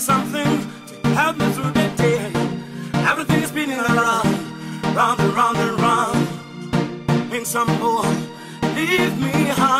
something to help me through the day. Everything is spinning around, round and round and round. In some form, leave me high.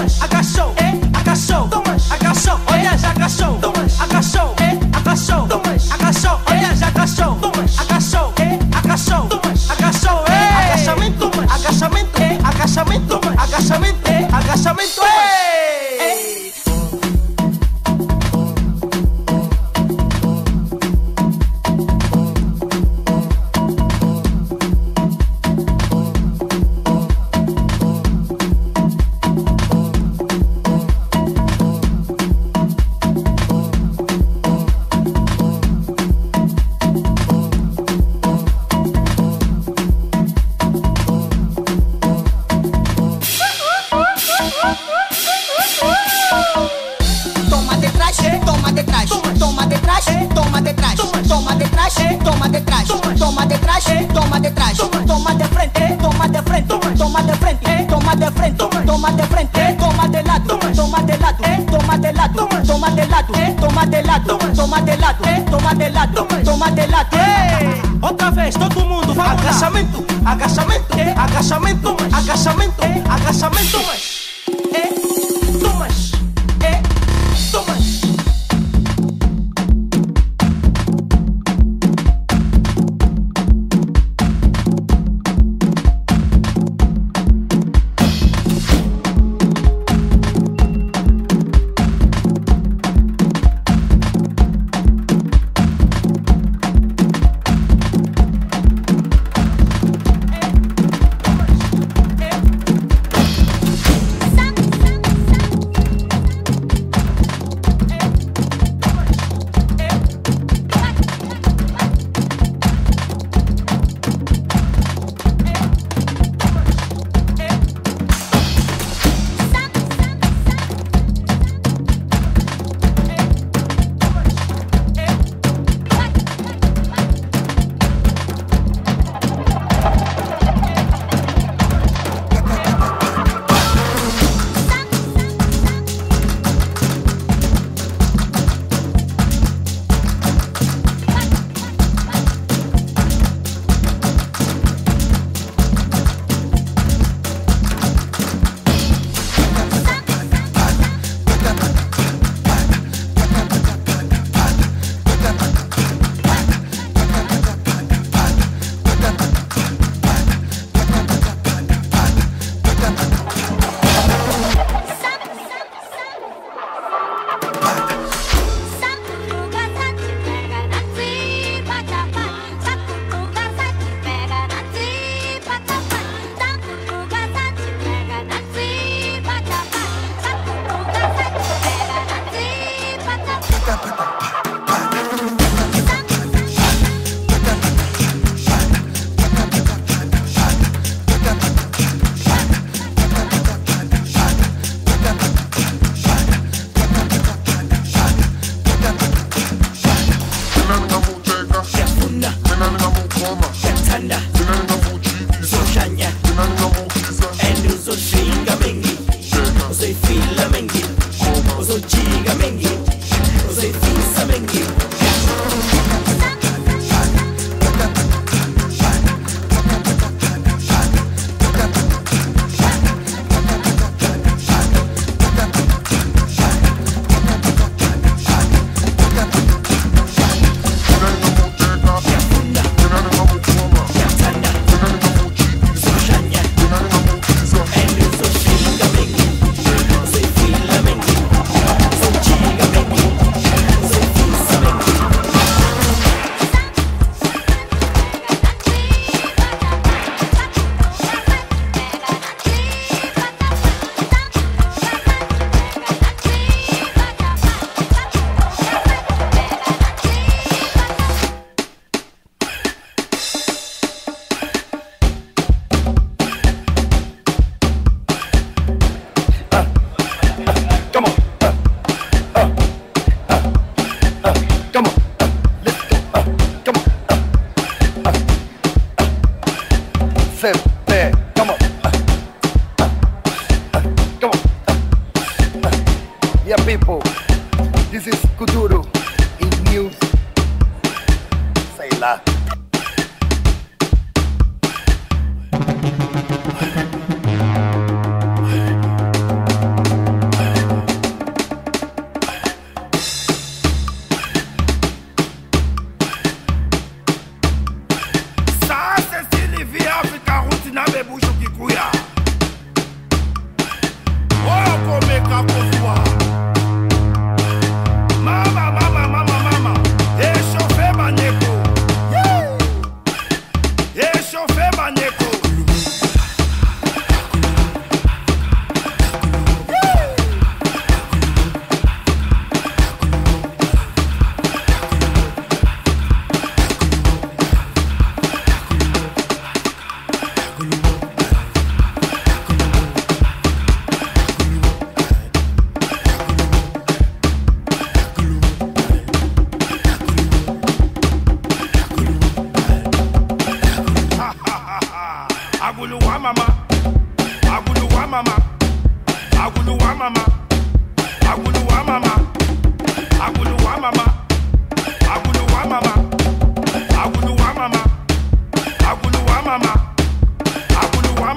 Toma la, tomate la, de eh, la, toma, la, tomate la, eh, tomate la. toma eh. vez, todo mundo, de a Otra vez casamento, a casamento, a casamento, a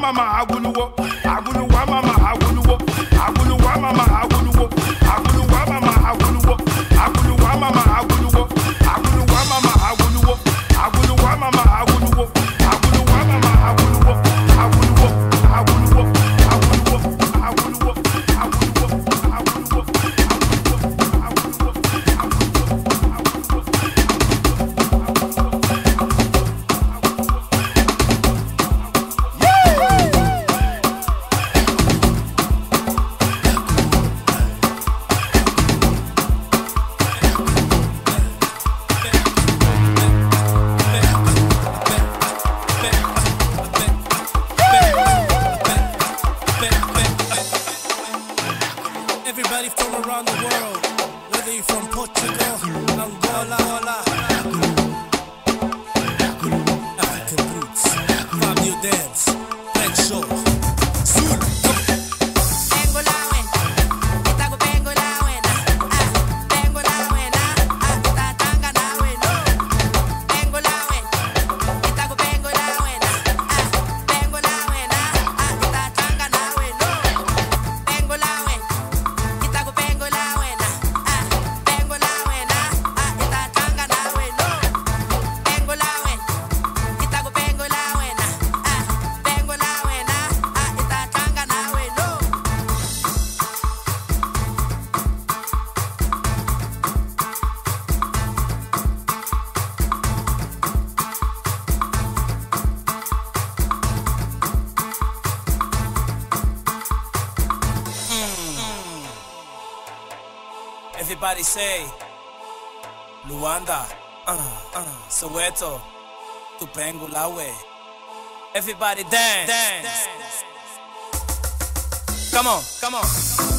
mama aguluwo. Angola, Angola. Everybody say Luanda, uh, uh, Soweto, Tupengulawe. Everybody dance. dance. dance. Come on, come on.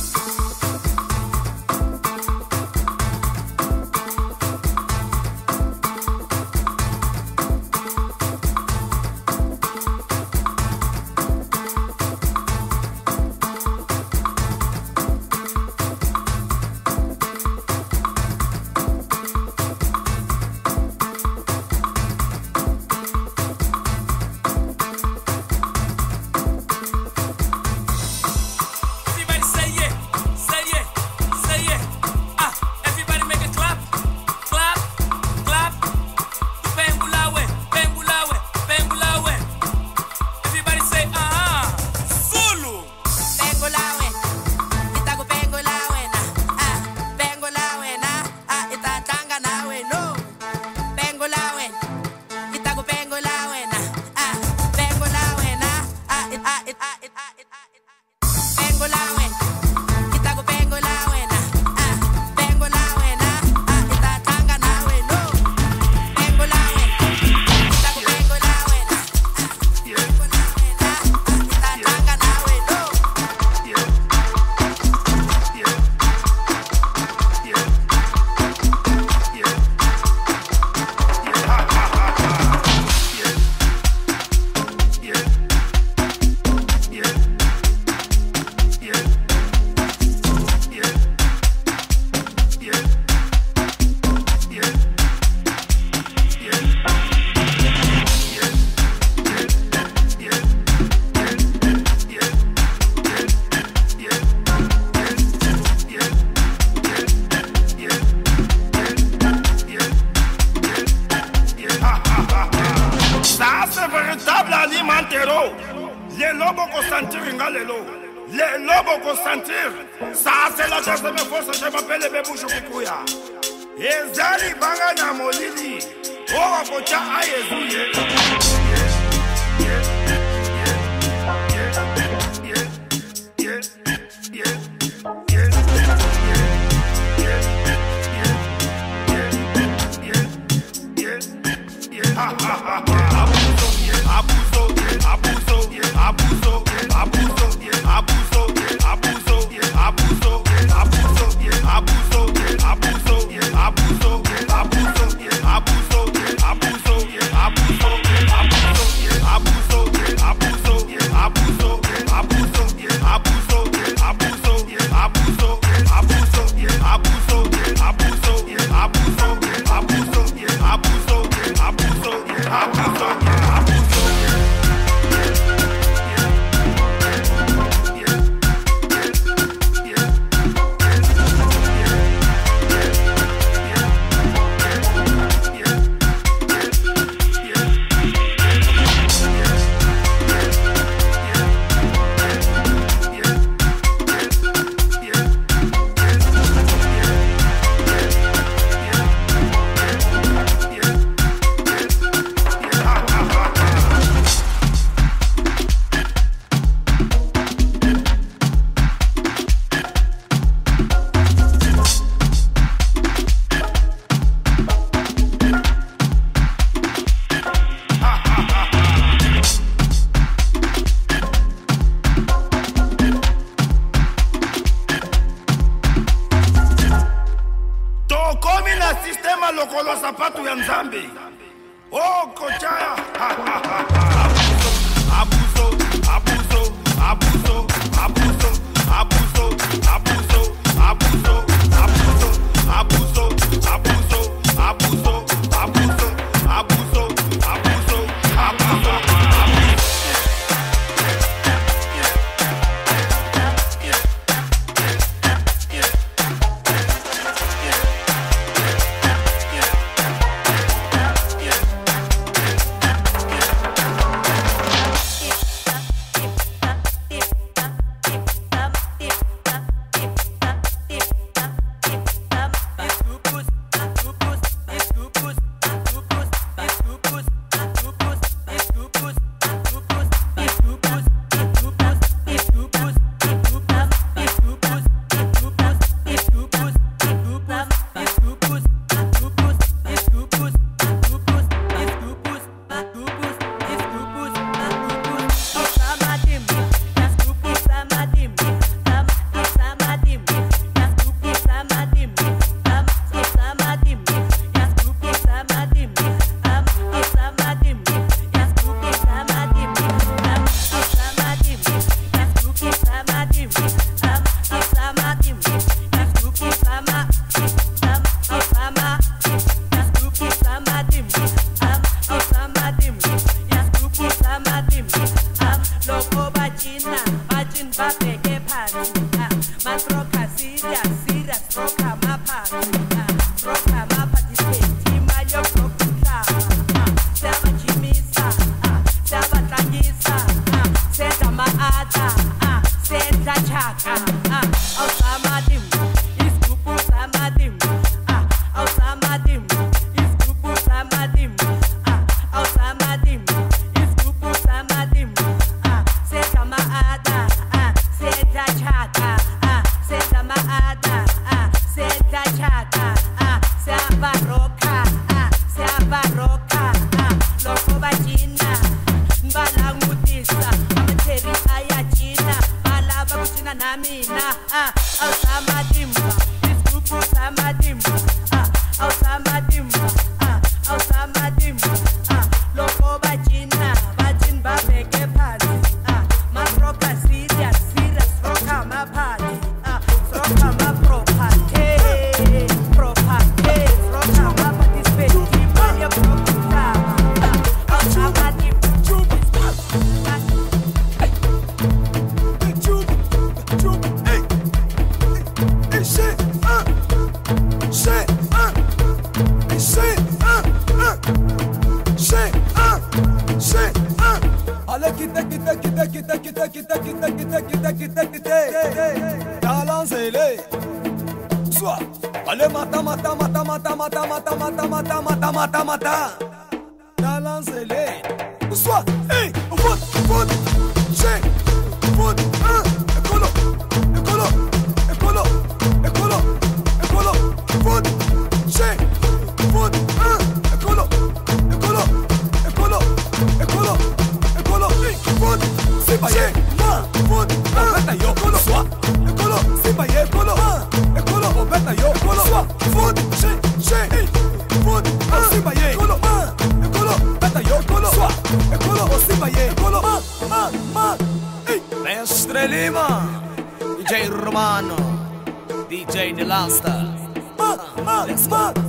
ランスターマーマーマー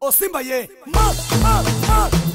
おせんばいへマーマーマー